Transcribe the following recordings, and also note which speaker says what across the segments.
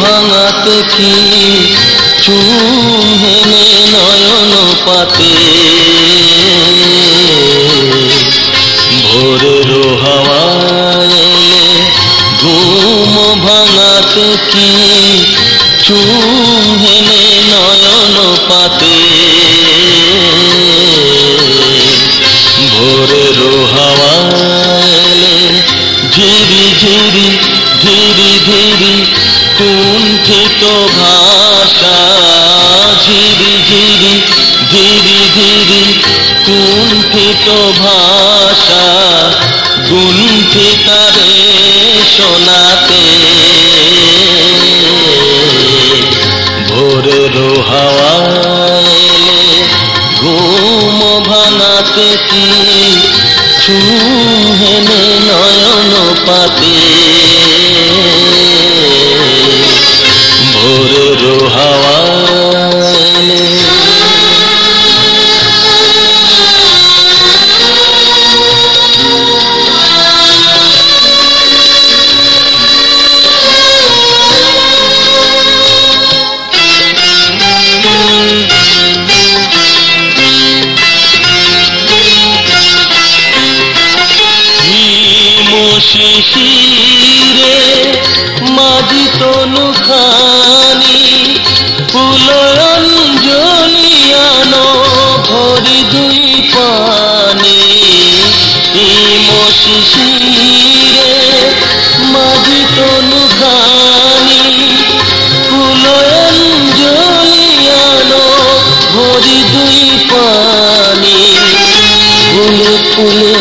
Speaker 1: ভাঙাতে কি চুম হেনে নয়ন পাতে। ভোরের হাওয়া ঘুম ভাঙাতে কি চুম হেনে নয়ন পাতে। ভোরের হাওয়া এলে ঝিরি ঝিরি ধীরি ধীরি কুণ্ঠিত ভাষা, ঝিরি ঝিরি, ধীরি ধীরি, কুণ্ঠিত ভাষা গুণ্ঠিতারে শোনাতে। ভোরের হাওয়া এলে ঘুম ভাঙাতে কি? চুহেনে নয়ন পাতে শিশিরে মাঝি তনু খানি ফুলঞ্জলিয়ানো ভরি দুই পানি। হিম শিশিরে মাঝি তনু খানি ফুলঞ্জলিয়ানো ভরি দুই পানি। ফুলে ফুলে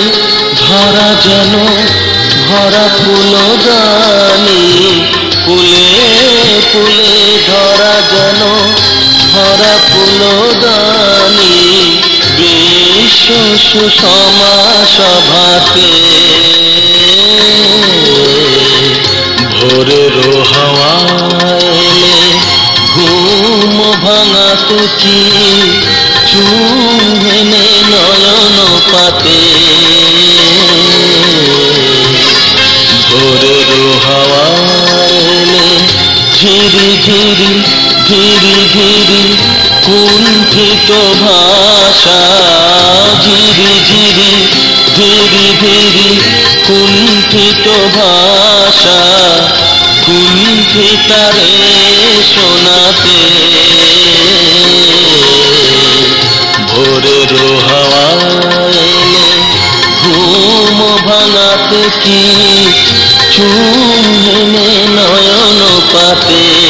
Speaker 1: ধরা যেন ভরা ফুল দানি ফুলে ফুলে ধরা যেন ভরা ফুল দানি বিশ্ব সুষমা সভাতে ভোরের হাওয়া এলে ঘুম ভাঙা কি চুহেনে নয়ন পাতে। ঝিরি ঝিরি ধীরি ধীরি কুণ্ঠিত ভাষা। ঝিরি ঝিরি ধীরি ধীরি কুণ্ঠিত ভাষা। কুণ্ঠিতারে শোনাতে। ভোরের হাওয়া এলে ঘুম ভাঙাতে কি চুপ পাপে